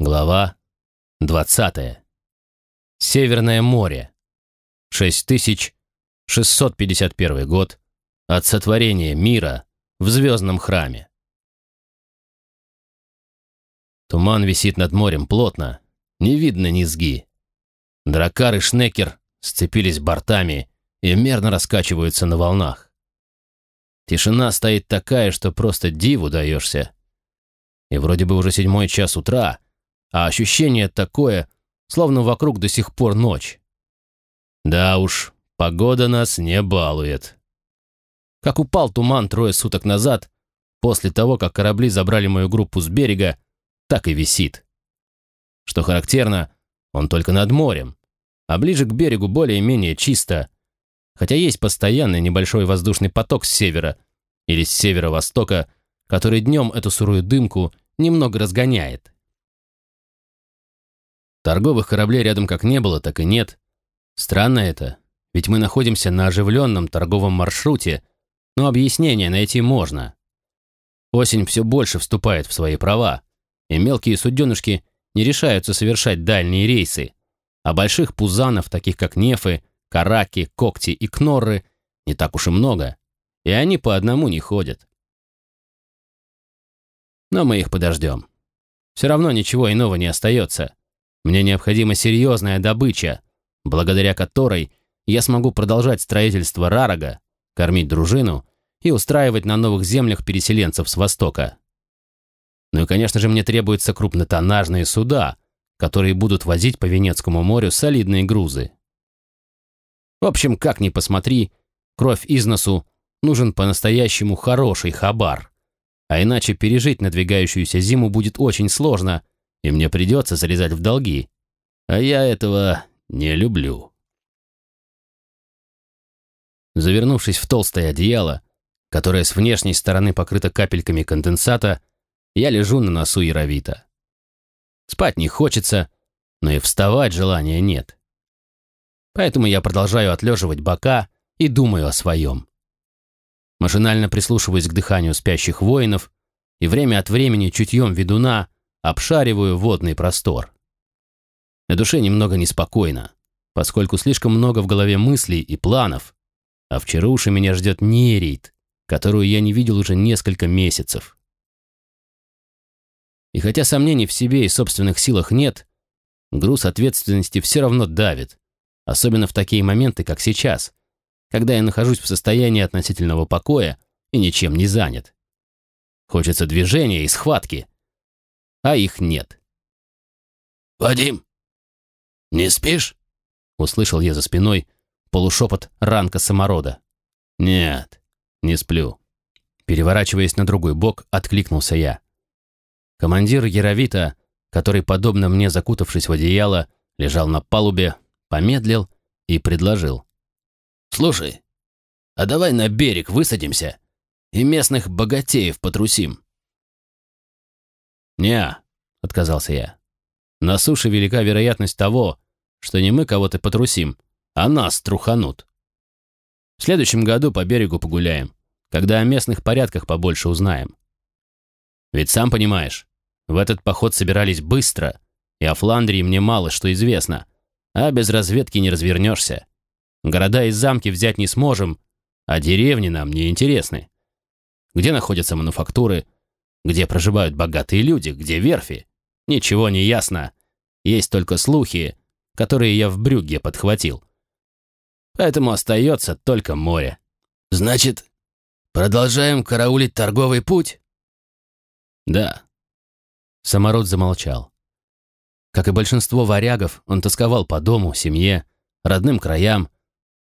Глава 20. Северное море. 6651 год от сотворения мира в звездном храме. Туман висит над морем плотно, не видно низги. Дракар и Шнекер сцепились бортами и мерно раскачиваются на волнах. Тишина стоит такая, что просто диву даешься. И вроде бы уже седьмой час утра — а ощущение такое, словно вокруг до сих пор ночь. Да уж, погода нас не балует. Как упал туман трое суток назад, после того, как корабли забрали мою группу с берега, так и висит. Что характерно, он только над морем, а ближе к берегу более-менее чисто, хотя есть постоянный небольшой воздушный поток с севера или с северо-востока, который днем эту сырую дымку немного разгоняет. Торговых кораблей рядом как не было, так и нет. Странно это, ведь мы находимся на оживленном торговом маршруте, но объяснение найти можно. Осень все больше вступает в свои права, и мелкие суденышки не решаются совершать дальние рейсы, а больших пузанов, таких как нефы, караки, когти и кнорры, не так уж и много, и они по одному не ходят. Но мы их подождем. Все равно ничего иного не остается. Мне необходима серьезная добыча, благодаря которой я смогу продолжать строительство Рарага, кормить дружину и устраивать на новых землях переселенцев с Востока. Ну и, конечно же, мне требуются крупнотоннажные суда, которые будут возить по Венецкому морю солидные грузы. В общем, как ни посмотри, кровь из носу нужен по-настоящему хороший хабар. А иначе пережить надвигающуюся зиму будет очень сложно – и мне придется залезать в долги. А я этого не люблю. Завернувшись в толстое одеяло, которое с внешней стороны покрыто капельками конденсата, я лежу на носу Яровита. Спать не хочется, но и вставать желания нет. Поэтому я продолжаю отлеживать бока и думаю о своем. Машинально прислушиваюсь к дыханию спящих воинов и время от времени чутьем ведуна обшариваю водный простор. На душе немного неспокойно, поскольку слишком много в голове мыслей и планов, а вчера уж меня ждет нерейд, которую я не видел уже несколько месяцев. И хотя сомнений в себе и собственных силах нет, груз ответственности все равно давит, особенно в такие моменты, как сейчас, когда я нахожусь в состоянии относительного покоя и ничем не занят. Хочется движения и схватки, а их нет. «Вадим, не спишь?» — услышал я за спиной полушепот ранка саморода. «Нет, не сплю». Переворачиваясь на другой бок, откликнулся я. Командир Яровита, который, подобно мне закутавшись в одеяло, лежал на палубе, помедлил и предложил. «Слушай, а давай на берег высадимся и местных богатеев потрусим. «Не», — отказался я. «На суше велика вероятность того, что не мы кого-то потрусим, а нас труханут. В следующем году по берегу погуляем, когда о местных порядках побольше узнаем. Ведь сам понимаешь, в этот поход собирались быстро, и о Фландрии мне мало что известно, а без разведки не развернешься. Города и замки взять не сможем, а деревни нам не интересны. Где находятся мануфактуры, где проживают богатые люди, где верфи? Ничего не ясно. Есть только слухи, которые я в брюге подхватил. Поэтому остается только море. Значит, продолжаем караулить торговый путь? Да. Самород замолчал. Как и большинство варягов, он тосковал по дому, семье, родным краям,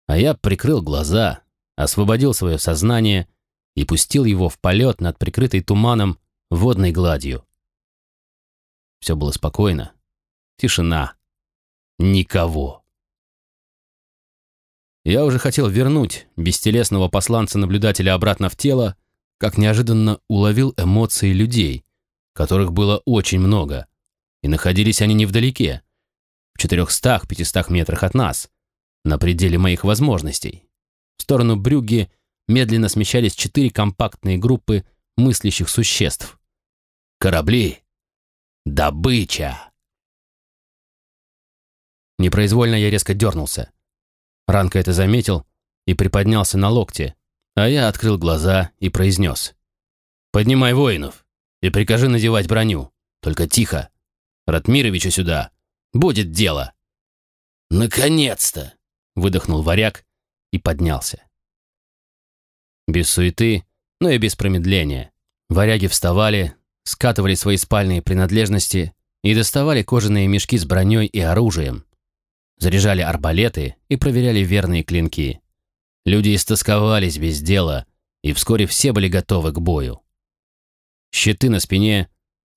а я прикрыл глаза, освободил свое сознание и пустил его в полет над прикрытой туманом водной гладью. Все было спокойно. Тишина. Никого. Я уже хотел вернуть бестелесного посланца-наблюдателя обратно в тело, как неожиданно уловил эмоции людей, которых было очень много, и находились они невдалеке, в четырехстах-пятистах метрах от нас, на пределе моих возможностей. В сторону Брюгге медленно смещались четыре компактные группы мыслящих существ. «Корабли! Добыча! Непроизвольно я резко дернулся. Ранка это заметил и приподнялся на локте, а я открыл глаза и произнес. «Поднимай воинов и прикажи надевать броню. Только тихо. Ратмировича сюда. Будет дело». «Наконец-то!» — выдохнул варяг и поднялся. Без суеты, но и без промедления. Варяги вставали, скатывали свои спальные принадлежности и доставали кожаные мешки с броней и оружием. Заряжали арбалеты и проверяли верные клинки. Люди истосковались без дела, и вскоре все были готовы к бою. Щиты на спине,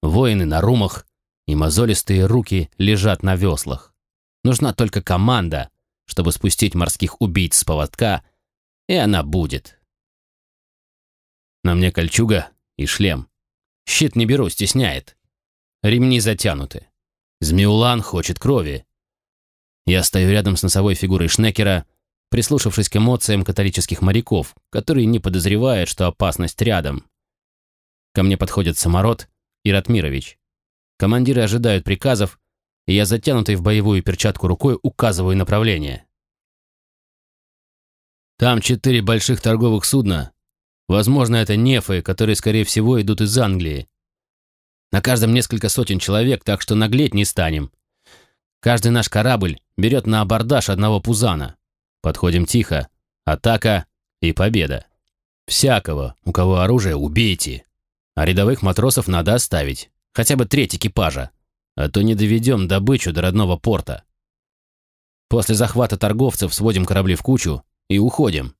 воины на румах и мозолистые руки лежат на веслах. Нужна только команда, чтобы спустить морских убийц с поводка, и она будет. На мне кольчуга и шлем. Щит не беру, стесняет. Ремни затянуты. Змеулан хочет крови. Я стою рядом с носовой фигурой Шнекера, прислушавшись к эмоциям католических моряков, которые не подозревают, что опасность рядом. Ко мне подходят Самород и Ратмирович. Командиры ожидают приказов, и я затянутой в боевую перчатку рукой указываю направление. Там четыре больших торговых судна. Возможно, это нефы, которые, скорее всего, идут из Англии. На каждом несколько сотен человек, так что наглеть не станем. Каждый наш корабль берет на абордаж одного пузана. Подходим тихо. Атака и победа. Всякого, у кого оружие, убейте. А рядовых матросов надо оставить. Хотя бы треть экипажа. А то не доведем добычу до родного порта. После захвата торговцев сводим корабли в кучу и уходим.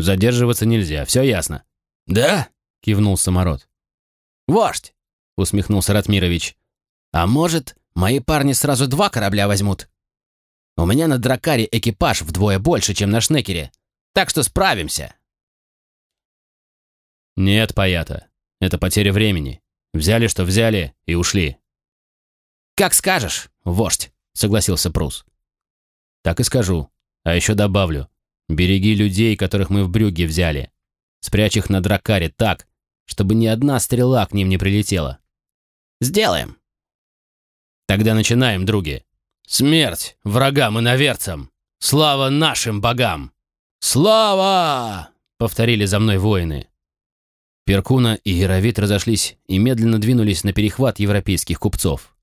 Задерживаться нельзя, все ясно. «Да?» — кивнул самород. «Вождь!» — усмехнулся Ратмирович. «А может, мои парни сразу два корабля возьмут? У меня на дракаре экипаж вдвое больше, чем на шнекере, так что справимся». «Нет, Паята, это потеря времени. Взяли, что взяли, и ушли». «Как скажешь, вождь», — согласился Прус. «Так и скажу. А еще добавлю. Береги людей, которых мы в брюге взяли. Спрячь их на дракаре так, чтобы ни одна стрела к ним не прилетела». «Сделаем». «Тогда начинаем, други». Смерть врагам и наверцам! Слава нашим богам! Слава! Повторили за мной воины. Перкуна и Яровит разошлись и медленно двинулись на перехват европейских купцов.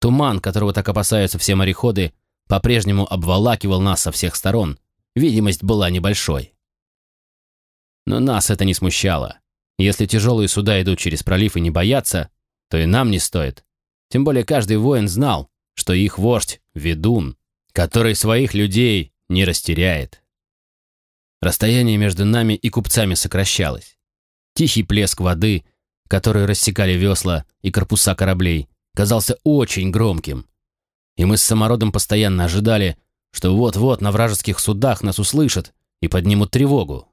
Туман, которого так опасаются все мореходы, по-прежнему обволакивал нас со всех сторон. Видимость была небольшой. Но нас это не смущало. Если тяжелые суда идут через пролив и не боятся, то и нам не стоит. Тем более каждый воин знал, что их вождь — ведун, который своих людей не растеряет. Расстояние между нами и купцами сокращалось. Тихий плеск воды, который рассекали весла и корпуса кораблей, казался очень громким. И мы с самородом постоянно ожидали, что вот-вот на вражеских судах нас услышат и поднимут тревогу.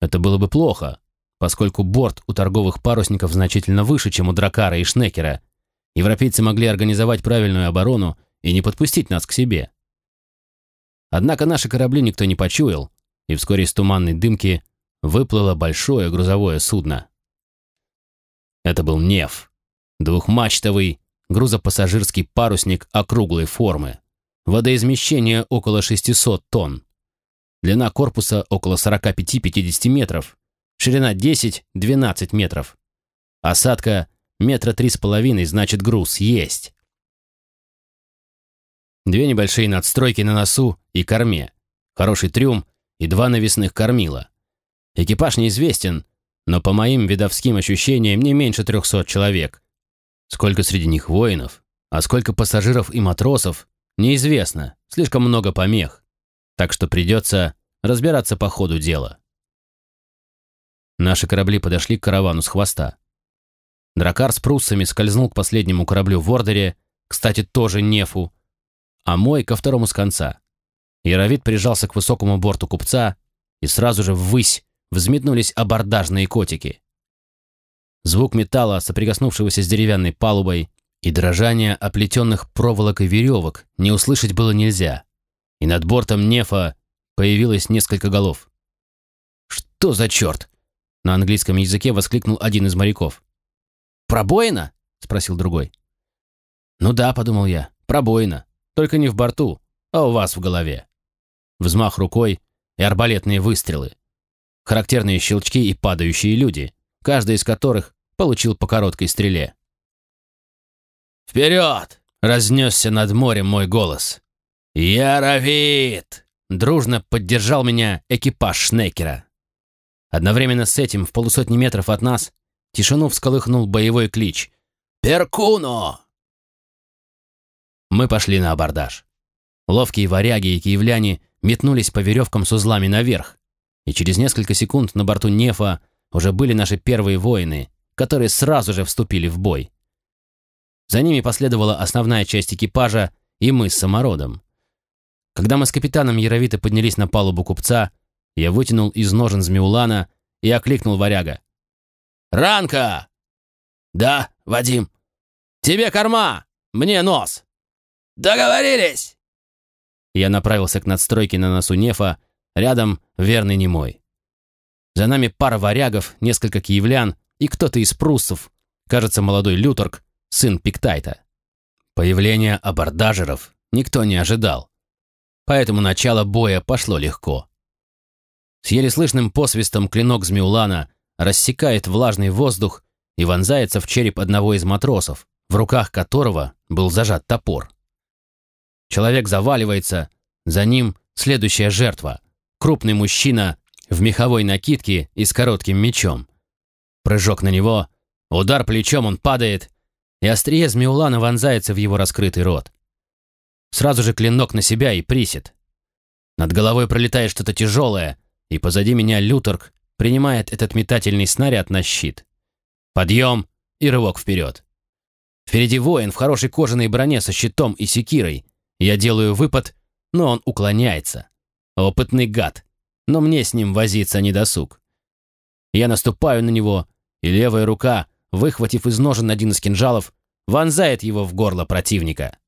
Это было бы плохо, поскольку борт у торговых парусников значительно выше, чем у Дракара и Шнекера, Европейцы могли организовать правильную оборону и не подпустить нас к себе. Однако наши корабли никто не почуял, и вскоре из туманной дымки выплыло большое грузовое судно. Это был Неф, двухмачтовый грузопассажирский парусник округлой формы. Водоизмещение около 600 тонн. Длина корпуса около 45-50 метров, ширина 10-12 метров. Осадка Метра три с половиной, значит, груз есть. Две небольшие надстройки на носу и корме, хороший трюм и два навесных кормила. Экипаж неизвестен, но по моим видовским ощущениям не меньше трехсот человек. Сколько среди них воинов, а сколько пассажиров и матросов, неизвестно, слишком много помех. Так что придется разбираться по ходу дела. Наши корабли подошли к каравану с хвоста. Дракар с пруссами скользнул к последнему кораблю в Ордере, кстати, тоже нефу, а мой ко второму с конца. Яровид прижался к высокому борту купца, и сразу же ввысь взметнулись абордажные котики. Звук металла, соприкоснувшегося с деревянной палубой, и дрожание оплетенных проволокой веревок не услышать было нельзя. И над бортом нефа появилось несколько голов. «Что за черт?» На английском языке воскликнул один из моряков. Пробоина? — спросил другой. «Ну да», — подумал я, — «пробоина. Только не в борту, а у вас в голове». Взмах рукой и арбалетные выстрелы. Характерные щелчки и падающие люди, каждый из которых получил по короткой стреле. «Вперед!» — разнесся над морем мой голос. «Яровит!» — дружно поддержал меня экипаж Шнекера. Одновременно с этим, в полусотни метров от нас, тишину всколыхнул боевой клич. «Перкуно!» Мы пошли на абордаж. Ловкие варяги и киевляне метнулись по веревкам с узлами наверх, и через несколько секунд на борту Нефа уже были наши первые воины, которые сразу же вступили в бой. За ними последовала основная часть экипажа и мы с самородом. Когда мы с капитаном Яровито поднялись на палубу купца, я вытянул из ножен Змеулана и окликнул варяга. «Ранка!» «Да, Вадим». «Тебе корма, мне нос». «Договорились!» Я направился к надстройке на носу Нефа, рядом верный немой. За нами пара варягов, несколько киевлян и кто-то из пруссов, кажется, молодой люторг, сын Пиктайта. Появление абордажеров никто не ожидал, поэтому начало боя пошло легко. С еле слышным посвистом клинок Змеулана рассекает влажный воздух и вонзается в череп одного из матросов, в руках которого был зажат топор. Человек заваливается, за ним следующая жертва. Крупный мужчина в меховой накидке и с коротким мечом. Прыжок на него, удар плечом, он падает, и острие Змеулана вонзается в его раскрытый рот. Сразу же клинок на себя и присед. Над головой пролетает что-то тяжелое, и позади меня Люторг принимает этот метательный снаряд на щит. Подъем и рывок вперед. Впереди воин в хорошей кожаной броне со щитом и секирой. Я делаю выпад, но он уклоняется. Опытный гад, но мне с ним возиться не досуг. Я наступаю на него, и левая рука, выхватив из ножен один из кинжалов, вонзает его в горло противника.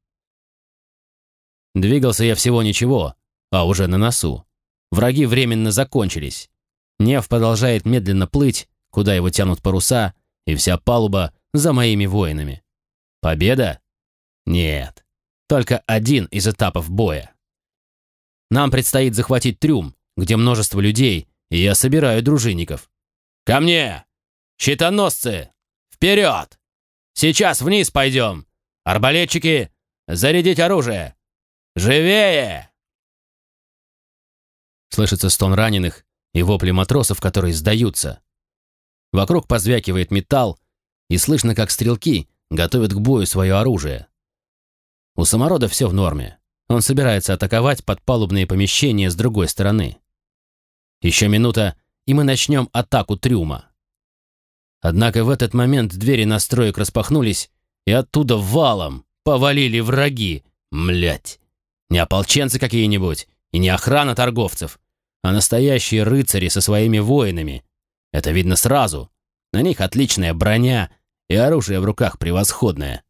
Двигался я всего ничего, а уже на носу. Враги временно закончились. Нев продолжает медленно плыть, куда его тянут паруса, и вся палуба за моими воинами. Победа? Нет. Только один из этапов боя. Нам предстоит захватить трюм, где множество людей, и я собираю дружинников. «Ко мне! Щитоносцы! Вперед! Сейчас вниз пойдем! Арбалетчики, зарядить оружие! Живее!» Слышится стон раненых и вопли матросов, которые сдаются. Вокруг позвякивает металл, и слышно, как стрелки готовят к бою свое оружие. У саморода все в норме. Он собирается атаковать подпалубные помещения с другой стороны. Еще минута, и мы начнем атаку трюма. Однако в этот момент двери настроек распахнулись, и оттуда валом повалили враги. Млять. Не ополченцы какие-нибудь, и не охрана торговцев, а настоящие рыцари со своими воинами. Это видно сразу. На них отличная броня и оружие в руках превосходное.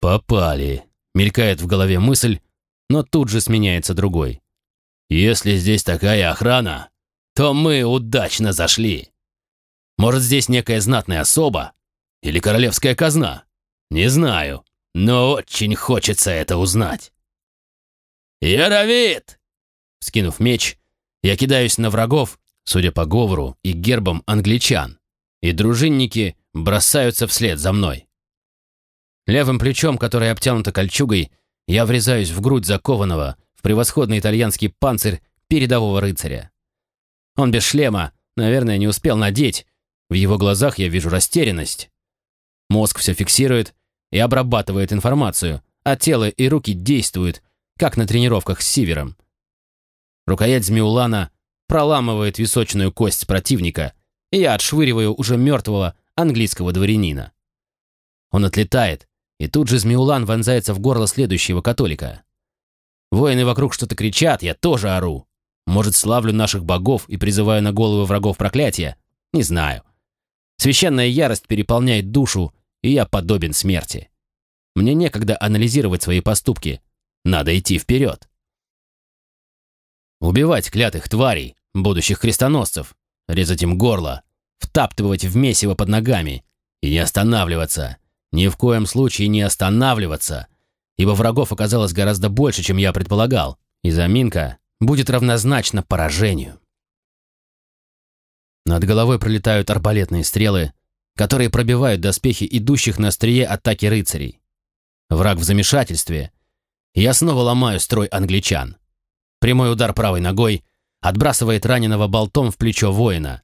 «Попали», — мелькает в голове мысль, но тут же сменяется другой. «Если здесь такая охрана, то мы удачно зашли. Может, здесь некая знатная особа? Или королевская казна? Не знаю, но очень хочется это узнать». «Яровит!» Скинув меч, я кидаюсь на врагов, судя по говору и гербам англичан, и дружинники бросаются вслед за мной. Левым плечом, которое обтянуто кольчугой, я врезаюсь в грудь закованного в превосходный итальянский панцирь передового рыцаря. Он без шлема, наверное, не успел надеть. В его глазах я вижу растерянность. Мозг все фиксирует и обрабатывает информацию, а тело и руки действуют, как на тренировках с Сивером. Рукоять Змеулана проламывает височную кость противника, и я отшвыриваю уже мертвого английского дворянина. Он отлетает, и тут же Змеулан вонзается в горло следующего католика. Воины вокруг что-то кричат, я тоже ору. Может, славлю наших богов и призываю на головы врагов проклятия? Не знаю. Священная ярость переполняет душу, и я подобен смерти. Мне некогда анализировать свои поступки. Надо идти вперед. Убивать клятых тварей, будущих крестоносцев, резать им горло, втаптывать в месиво под ногами И не останавливаться. Ни в коем случае не останавливаться. Ибо врагов оказалось гораздо больше, чем я предполагал. И заминка будет равнозначна поражению. Над головой пролетают арбалетные стрелы, которые пробивают доспехи идущих на острие атаки рыцарей. Враг в замешательстве. Я снова ломаю строй англичан. Прямой удар правой ногой отбрасывает раненого болтом в плечо воина.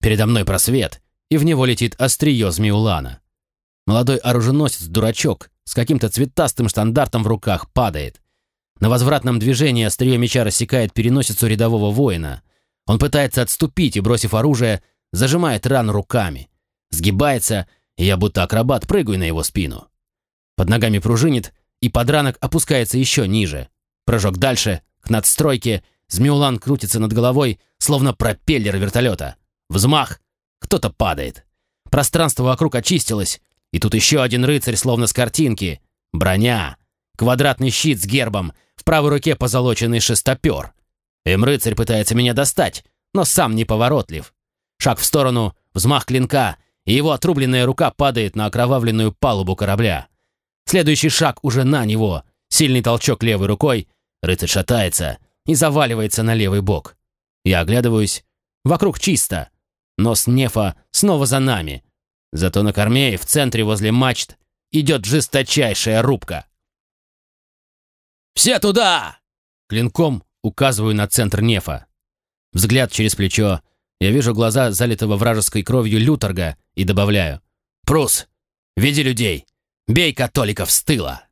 Передо мной просвет, и в него летит острие Змеулана. Молодой оруженосец-дурачок с каким-то цветастым штандартом в руках падает. На возвратном движении острие меча рассекает переносицу рядового воина. Он пытается отступить и, бросив оружие, зажимает рану руками. Сгибается, и я будто акробат прыгаю на его спину. Под ногами пружинит, и подранок опускается еще ниже. Прыжок дальше, к надстройке, Змеулан крутится над головой, словно пропеллер вертолета. Взмах! Кто-то падает. Пространство вокруг очистилось, и тут еще один рыцарь, словно с картинки. Броня. Квадратный щит с гербом, в правой руке позолоченный шестопер. Им-рыцарь пытается меня достать, но сам неповоротлив. Шаг в сторону, взмах клинка, и его отрубленная рука падает на окровавленную палубу корабля. Следующий шаг уже на него. Сильный толчок левой рукой. Рыцарь шатается и заваливается на левый бок. Я оглядываюсь. Вокруг чисто. Нос Нефа снова за нами. Зато на корме и в центре возле мачт идет жесточайшая рубка. «Все туда!» Клинком указываю на центр Нефа. Взгляд через плечо. Я вижу глаза залитого вражеской кровью Люторга и добавляю. «Прус, веди людей! Бей католиков с тыла!»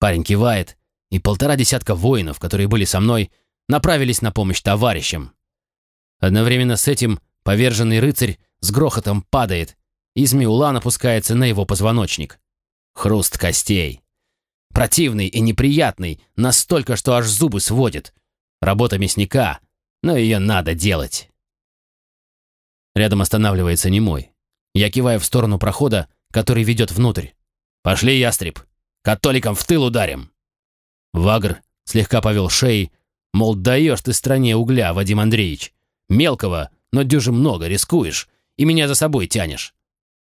Парень кивает, и полтора десятка воинов, которые были со мной, направились на помощь товарищам. Одновременно с этим поверженный рыцарь с грохотом падает, и Змеулан опускается на его позвоночник. Хруст костей. Противный и неприятный, настолько, что аж зубы сводит. Работа мясника, но ее надо делать. Рядом останавливается немой. Я киваю в сторону прохода, который ведет внутрь. «Пошли, ястреб! Католикам в тыл ударим!» Вагр слегка повел шеей, мол, даешь ты стране угля, Вадим Андреевич. Мелкого, но дюже много, рискуешь, и меня за собой тянешь.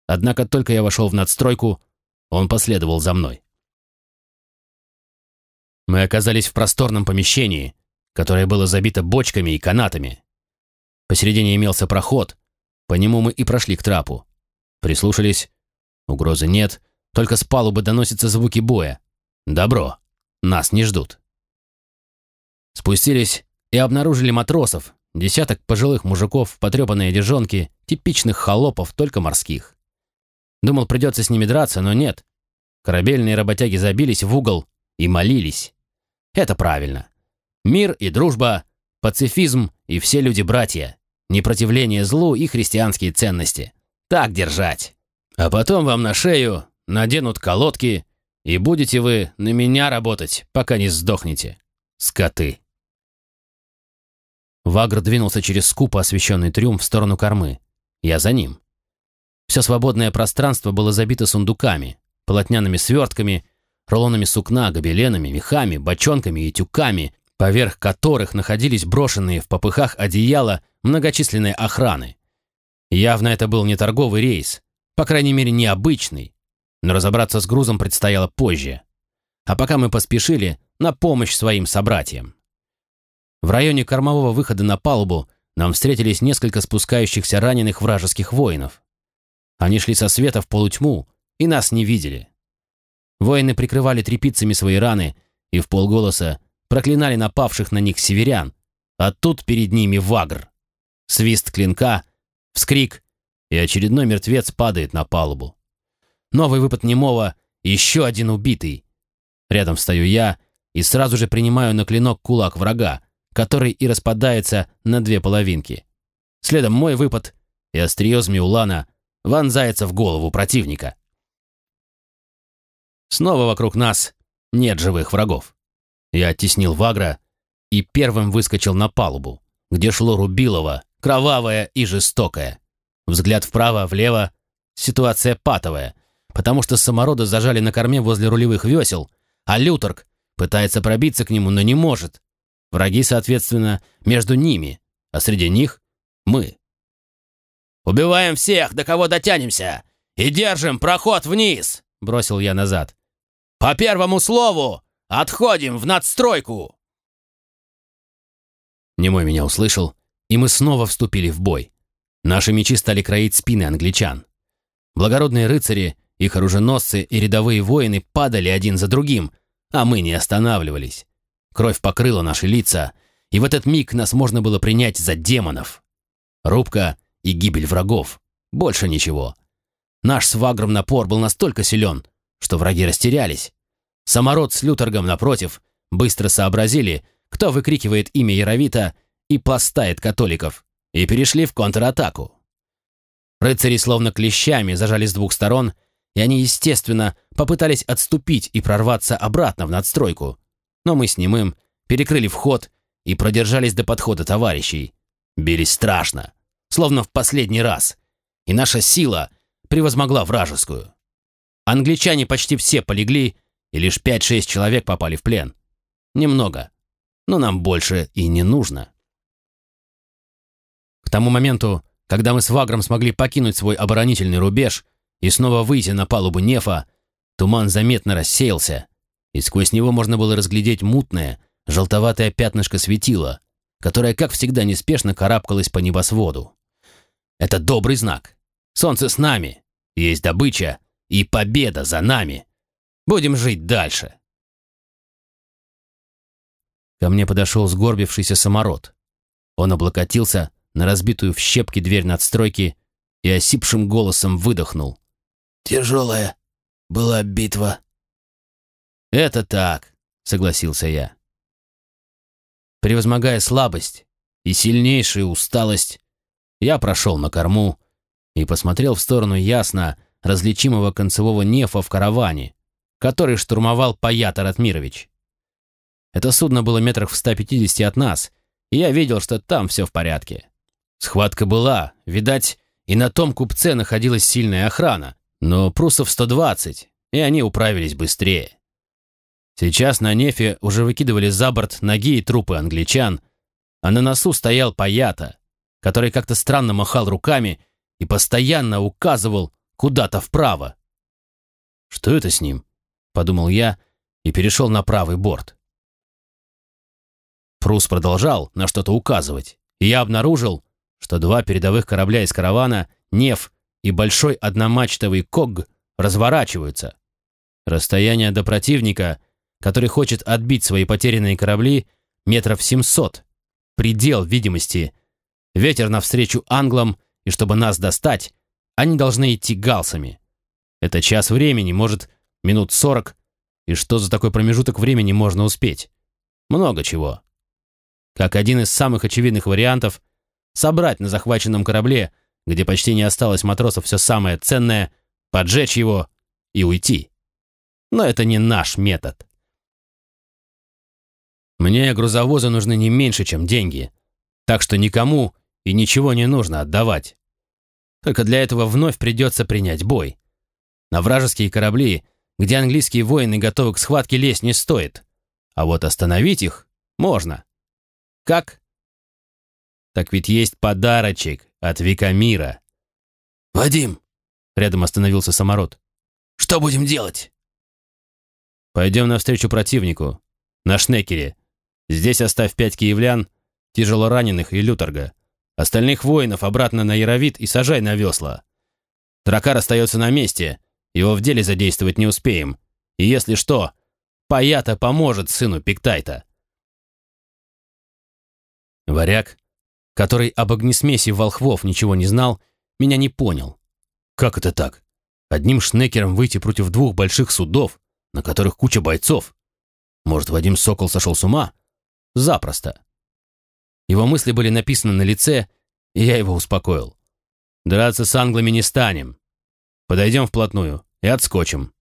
Однако только я вошел в надстройку, он последовал за мной. Мы оказались в просторном помещении, которое было забито бочками и канатами. Посередине имелся проход, по нему мы и прошли к трапу. Прислушались. Угрозы нет, только с палубы доносятся звуки боя. Добро. Нас не ждут. Спустились и обнаружили матросов, десяток пожилых мужиков в потрепанной типичных холопов, только морских. Думал, придется с ними драться, но нет. Корабельные работяги забились в угол и молились. Это правильно. Мир и дружба, пацифизм и все люди братья, непротивление злу и христианские ценности. Так держать. А потом вам на шею наденут колодки и будете вы на меня работать, пока не сдохнете. Скоты. Вагр двинулся через скупо освещенный трюм в сторону кормы. Я за ним. Все свободное пространство было забито сундуками, полотняными свертками, рулонами сукна, гобеленами, мехами, бочонками и тюками, поверх которых находились брошенные в попыхах одеяла многочисленной охраны. Явно это был не торговый рейс, по крайней мере, необычный, но разобраться с грузом предстояло позже. А пока мы поспешили на помощь своим собратьям. В районе кормового выхода на палубу нам встретились несколько спускающихся раненых вражеских воинов. Они шли со света в полутьму и нас не видели. Воины прикрывали тряпицами свои раны и в полголоса проклинали напавших на них северян, а тут перед ними вагр. Свист клинка, вскрик, и очередной мертвец падает на палубу. Новый выпад немого, еще один убитый. Рядом встаю я и сразу же принимаю на клинок кулак врага, который и распадается на две половинки. Следом мой выпад, и острие Змеулана вонзается в голову противника. Снова вокруг нас нет живых врагов. Я оттеснил Вагра и первым выскочил на палубу, где шло Рубилово, кровавое и жестокое. Взгляд вправо, влево, ситуация патовая — потому что саморода зажали на корме возле рулевых весел, а Люторг пытается пробиться к нему, но не может. Враги, соответственно, между ними, а среди них мы. «Убиваем всех, до кого дотянемся, и держим проход вниз!» — бросил я назад. «По первому слову отходим в надстройку!» Немой меня услышал, и мы снова вступили в бой. Наши мечи стали кроить спины англичан. Благородные рыцари, их оруженосцы и рядовые воины падали один за другим, а мы не останавливались. Кровь покрыла наши лица, и в этот миг нас можно было принять за демонов. Рубка и гибель врагов. Больше ничего. Наш с Вагром напор был настолько силен, что враги растерялись. Самород с Люторгом, напротив, быстро сообразили, кто выкрикивает имя Яровита и пластает католиков, и перешли в контратаку. Рыцари словно клещами зажали с двух сторон, и они, естественно, попытались отступить и прорваться обратно в надстройку. Но мы с Немым перекрыли вход и продержались до подхода товарищей. Бились страшно, словно в последний раз, и наша сила превозмогла вражескую. Англичане почти все полегли, и лишь 5-6 человек попали в плен. Немного, но нам больше и не нужно. К тому моменту, когда мы с Вагром смогли покинуть свой оборонительный рубеж и снова выйти на палубу Нефа, туман заметно рассеялся, и сквозь него можно было разглядеть мутное, желтоватое пятнышко светила, которое, как всегда, неспешно карабкалось по небосводу. Это добрый знак. Солнце с нами, есть добыча и победа за нами. Будем жить дальше. Ко мне подошел сгорбившийся самород. Он облокотился на разбитую в щепки дверь надстройки и осипшим голосом выдохнул. «Тяжелая была битва». «Это так», — согласился я. Превозмогая слабость и сильнейшую усталость, я прошел на корму и посмотрел в сторону ясно различимого концевого нефа в караване, который штурмовал Паят Аратмирович. Это судно было метрах в 150 от нас, и я видел, что там все в порядке. Схватка была, видать, и на том купце находилась сильная охрана, но прусов 120, и они управились быстрее. Сейчас на нефе уже выкидывали за борт ноги и трупы англичан, а на носу стоял Паята, который как-то странно махал руками и постоянно указывал куда-то вправо. «Что это с ним?» — подумал я и перешел на правый борт. Прус продолжал на что-то указывать, и я обнаружил, что два передовых корабля из каравана, Неф и большой одномачтовый Ког, разворачиваются. Расстояние до противника, который хочет отбить свои потерянные корабли, метров 700. Предел видимости. Ветер навстречу англам, и чтобы нас достать, они должны идти галсами. Это час времени, может, минут 40. И что за такой промежуток времени можно успеть? Много чего. Как один из самых очевидных вариантов, собрать на захваченном корабле, где почти не осталось матросов все самое ценное, поджечь его и уйти. Но это не наш метод. Мне грузовозы нужны не меньше, чем деньги, так что никому и ничего не нужно отдавать. Только для этого вновь придется принять бой. На вражеские корабли, где английские воины готовы к схватке, лезть не стоит. А вот остановить их можно. Как? Так ведь есть подарочек от Викамира. «Вадим!» — рядом остановился самород. «Что будем делать?» «Пойдем навстречу противнику. На Шнекере. Здесь оставь пять киевлян, тяжело раненых и люторга. Остальных воинов обратно на Яровит и сажай на весла. Дракар остается на месте. Его в деле задействовать не успеем. И если что, Паята поможет сыну Пиктайта». Варяг который об огнесмеси волхвов ничего не знал, меня не понял. Как это так? Одним шнекером выйти против двух больших судов, на которых куча бойцов? Может, Вадим Сокол сошел с ума? Запросто. Его мысли были написаны на лице, и я его успокоил. Драться с англами не станем. Подойдем вплотную и отскочим.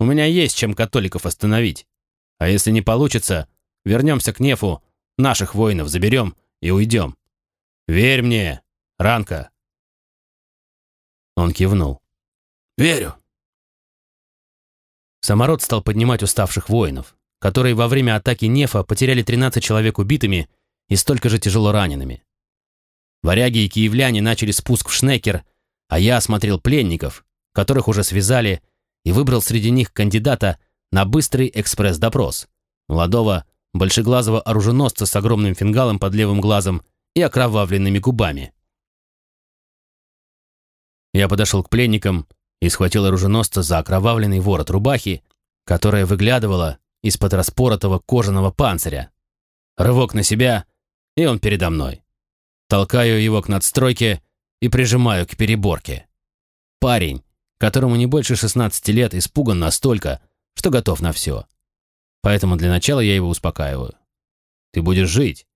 У меня есть чем католиков остановить. А если не получится, вернемся к Нефу, наших воинов заберем и уйдем. Верь мне, Ранка!» Он кивнул. «Верю!» Самород стал поднимать уставших воинов, которые во время атаки Нефа потеряли 13 человек убитыми и столько же тяжело ранеными. Варяги и киевляне начали спуск в Шнекер, а я осмотрел пленников которых уже связали, и выбрал среди них кандидата на быстрый экспресс-допрос, молодого, большеглазого оруженосца с огромным фингалом под левым глазом и окровавленными губами. Я подошел к пленникам и схватил оруженосца за окровавленный ворот рубахи, которая выглядывала из-под распоротого кожаного панциря. Рывок на себя, и он передо мной. Толкаю его к надстройке и прижимаю к переборке. Парень, которому не больше 16 лет, испуган настолько, что готов на все. Поэтому для начала я его успокаиваю. Ты будешь жить,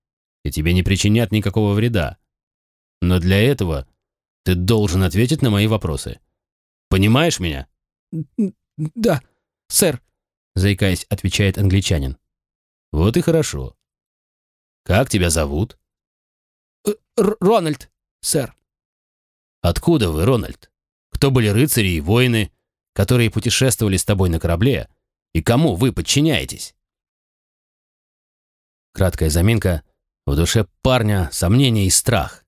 и тебе не причинят никакого вреда. Но для этого ты должен ответить на мои вопросы. Понимаешь меня? Да, сэр, заикаясь, отвечает англичанин. Вот и хорошо. Как тебя зовут? Э, Р Рональд, сэр. Откуда вы, Рональд? Кто были рыцари и воины, которые путешествовали с тобой на корабле, и кому вы подчиняетесь? Краткая заминка. В душе парня сомнение и страх.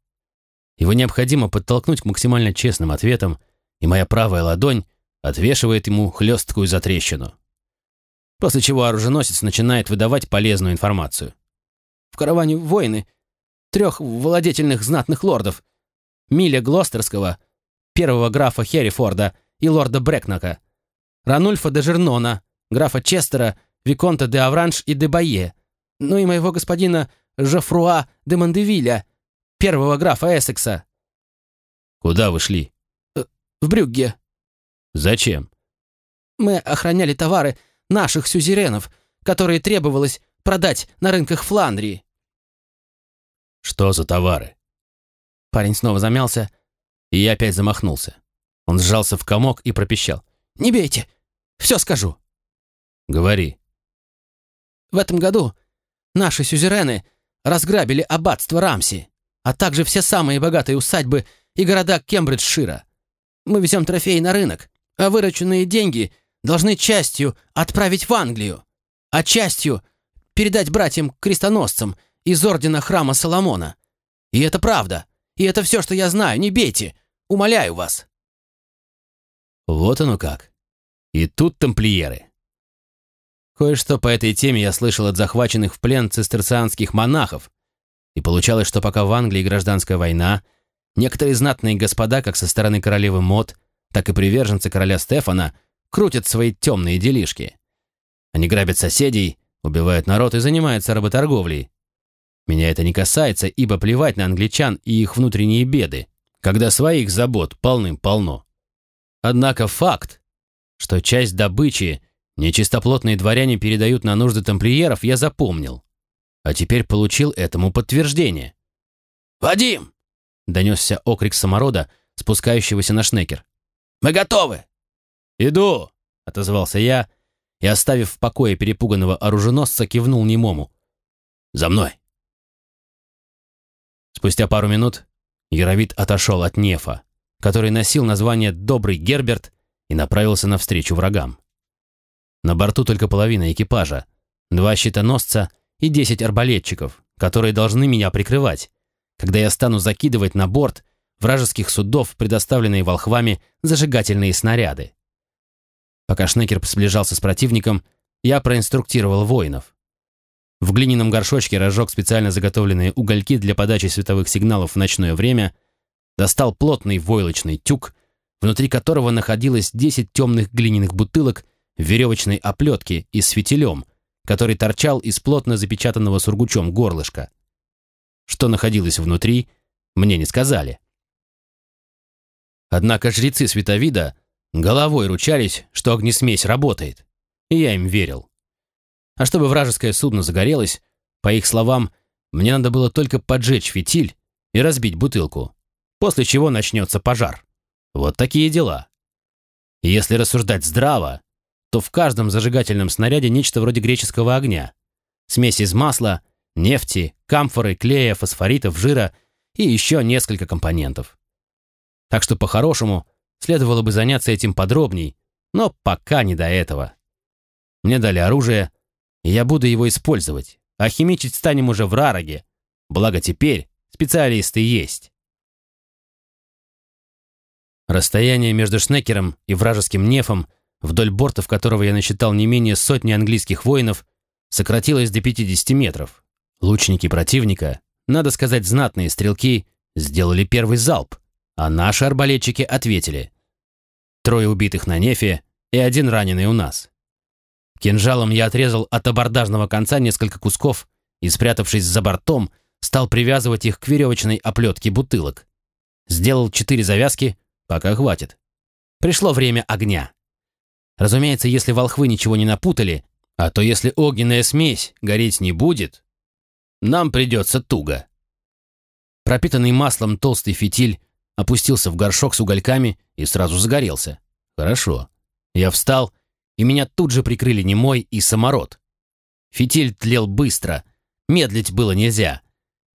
Его необходимо подтолкнуть к максимально честным ответам, и моя правая ладонь отвешивает ему хлесткую затрещину. После чего оруженосец начинает выдавать полезную информацию. В караване воины, трех владетельных знатных лордов, Миля Глостерского, первого графа Херрифорда и лорда Брекнака, Ранульфа де Жернона, графа Честера, Виконта де Авранж и де Байе, ну и моего господина Жофруа де Мандевиля, первого графа Эссекса. Куда вы шли? Э, в Брюгге. Зачем? Мы охраняли товары наших сюзеренов, которые требовалось продать на рынках Фландрии. Что за товары? Парень снова замялся, и я опять замахнулся. Он сжался в комок и пропищал. «Не бейте! Все скажу!» «Говори». «В этом году наши сюзерены разграбили аббатство Рамси а также все самые богатые усадьбы и города Кембриджшира. Мы везем трофеи на рынок, а вырученные деньги должны частью отправить в Англию, а частью передать братьям-крестоносцам из ордена храма Соломона. И это правда. И это все, что я знаю. Не бейте. Умоляю вас. Вот оно как. И тут тамплиеры. Кое-что по этой теме я слышал от захваченных в плен цистерцианских монахов, и получалось, что пока в Англии гражданская война, некоторые знатные господа, как со стороны королевы Мод, так и приверженцы короля Стефана, крутят свои темные делишки. Они грабят соседей, убивают народ и занимаются работорговлей. Меня это не касается, ибо плевать на англичан и их внутренние беды, когда своих забот полным-полно. Однако факт, что часть добычи нечистоплотные дворяне передают на нужды тамплиеров, я запомнил а теперь получил этому подтверждение. «Вадим!» — донесся окрик саморода, спускающегося на шнекер. «Мы готовы!» «Иду!» — отозвался я и, оставив в покое перепуганного оруженосца, кивнул немому. «За мной!» Спустя пару минут Яровит отошел от Нефа, который носил название «Добрый Герберт» и направился навстречу врагам. На борту только половина экипажа, два щитоносца и 10 арбалетчиков, которые должны меня прикрывать, когда я стану закидывать на борт вражеских судов, предоставленные волхвами, зажигательные снаряды. Пока Шнекер сближался с противником, я проинструктировал воинов. В глиняном горшочке разжег специально заготовленные угольки для подачи световых сигналов в ночное время, достал плотный войлочный тюк, внутри которого находилось 10 темных глиняных бутылок в веревочной оплетке и с который торчал из плотно запечатанного сургучом горлышка. Что находилось внутри, мне не сказали. Однако жрецы Световида головой ручались, что огнесмесь работает, и я им верил. А чтобы вражеское судно загорелось, по их словам, мне надо было только поджечь фитиль и разбить бутылку, после чего начнется пожар. Вот такие дела. И если рассуждать здраво, то в каждом зажигательном снаряде нечто вроде греческого огня. Смесь из масла, нефти, камфоры, клея, фосфоритов, жира и еще несколько компонентов. Так что по-хорошему следовало бы заняться этим подробней, но пока не до этого. Мне дали оружие, и я буду его использовать, а химичить станем уже в Рароге, благо теперь специалисты есть. Расстояние между Шнекером и вражеским нефом, вдоль бортов которого я насчитал не менее сотни английских воинов, сократилось до 50 метров. Лучники противника, надо сказать, знатные стрелки, сделали первый залп, а наши арбалетчики ответили. Трое убитых на нефе и один раненый у нас. Кинжалом я отрезал от абордажного конца несколько кусков и, спрятавшись за бортом, стал привязывать их к веревочной оплетке бутылок. Сделал четыре завязки, пока хватит. Пришло время огня. Разумеется, если волхвы ничего не напутали, а то если огненная смесь гореть не будет, нам придется туго. Пропитанный маслом толстый фитиль опустился в горшок с угольками и сразу загорелся. Хорошо. Я встал, и меня тут же прикрыли немой и самород. Фитиль тлел быстро, медлить было нельзя.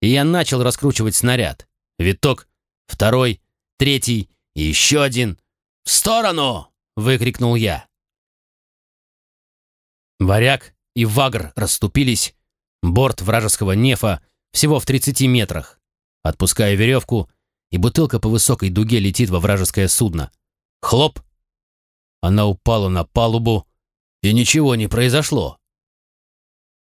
И я начал раскручивать снаряд. Виток, второй, третий и еще один. «В сторону!» — выкрикнул я. Варяг и Вагр расступились. Борт вражеского нефа всего в 30 метрах. Отпуская веревку, и бутылка по высокой дуге летит во вражеское судно. Хлоп! Она упала на палубу, и ничего не произошло.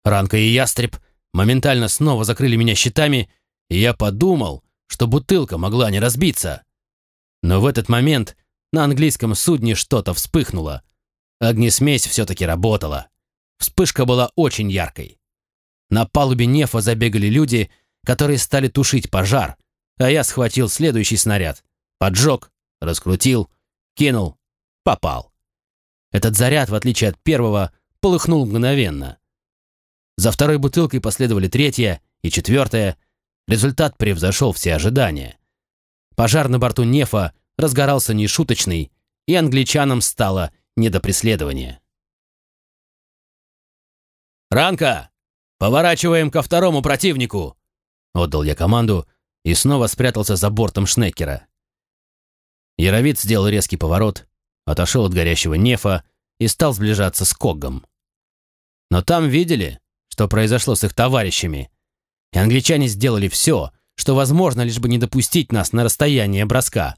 Ранка и ястреб моментально снова закрыли меня щитами, и я подумал, что бутылка могла не разбиться. Но в этот момент на английском судне что-то вспыхнуло. Огнесмесь все-таки работала. Вспышка была очень яркой. На палубе Нефа забегали люди, которые стали тушить пожар, а я схватил следующий снаряд, поджег, раскрутил, кинул, попал. Этот заряд, в отличие от первого, полыхнул мгновенно. За второй бутылкой последовали третья и четвертая. Результат превзошел все ожидания. Пожар на борту Нефа разгорался нешуточный, и англичанам стало не до преследования. «Ранка! Поворачиваем ко второму противнику!» Отдал я команду и снова спрятался за бортом Шнекера. Яровид сделал резкий поворот, отошел от горящего нефа и стал сближаться с Когом. Но там видели, что произошло с их товарищами, и англичане сделали все, что возможно, лишь бы не допустить нас на расстояние броска.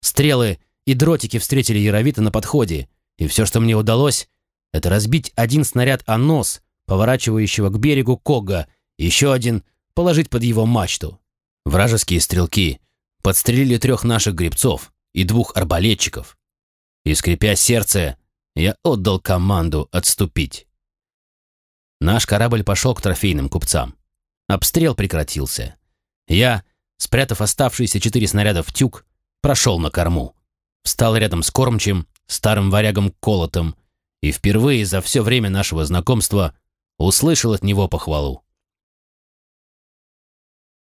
Стрелы и дротики встретили Яровита на подходе, и все, что мне удалось, это разбить один снаряд о нос, поворачивающего к берегу Кога, еще один положить под его мачту. Вражеские стрелки подстрелили трех наших гребцов и двух арбалетчиков. И, скрипя сердце, я отдал команду отступить. Наш корабль пошел к трофейным купцам. Обстрел прекратился. Я, спрятав оставшиеся четыре снаряда в тюк, прошел на корму. Встал рядом с кормчим, старым варягом Колотом, и впервые за все время нашего знакомства услышал от него похвалу.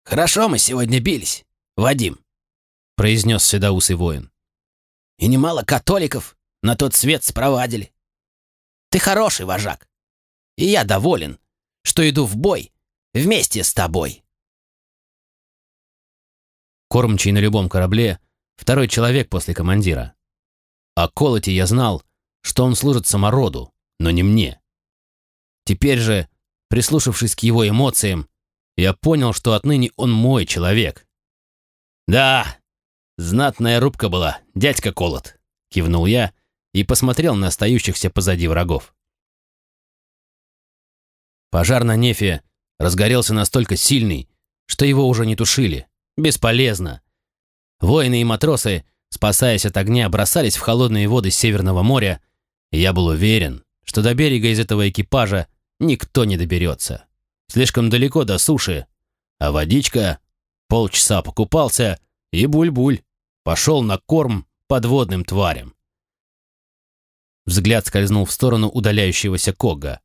«Хорошо мы сегодня бились, Вадим», — произнес седоусый воин. «И немало католиков на тот свет спровадили. Ты хороший вожак, и я доволен, что иду в бой вместе с тобой». Кормчий на любом корабле — второй человек после командира. О Колоте я знал, что он служит самороду, но не мне. Теперь же, прислушавшись к его эмоциям, я понял, что отныне он мой человек. «Да, знатная рубка была, дядька Колот», — кивнул я и посмотрел на остающихся позади врагов. Пожар на нефе разгорелся настолько сильный, что его уже не тушили. Бесполезно. Воины и матросы, спасаясь от огня, бросались в холодные воды Северного моря, и я был уверен, что до берега из этого экипажа никто не доберется. Слишком далеко до суши. А водичка... Полчаса покупался и буль-буль. Пошел на корм подводным тварям. Взгляд скользнул в сторону удаляющегося Кога.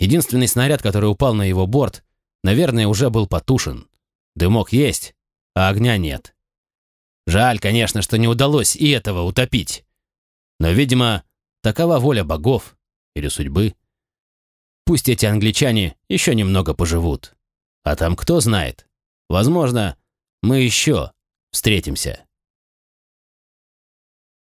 Единственный снаряд, который упал на его борт, наверное, уже был потушен. Дымок есть, а огня нет. Жаль, конечно, что не удалось и этого утопить. Но, видимо, такова воля богов или судьбы. Пусть эти англичане еще немного поживут. А там кто знает. Возможно, мы еще встретимся.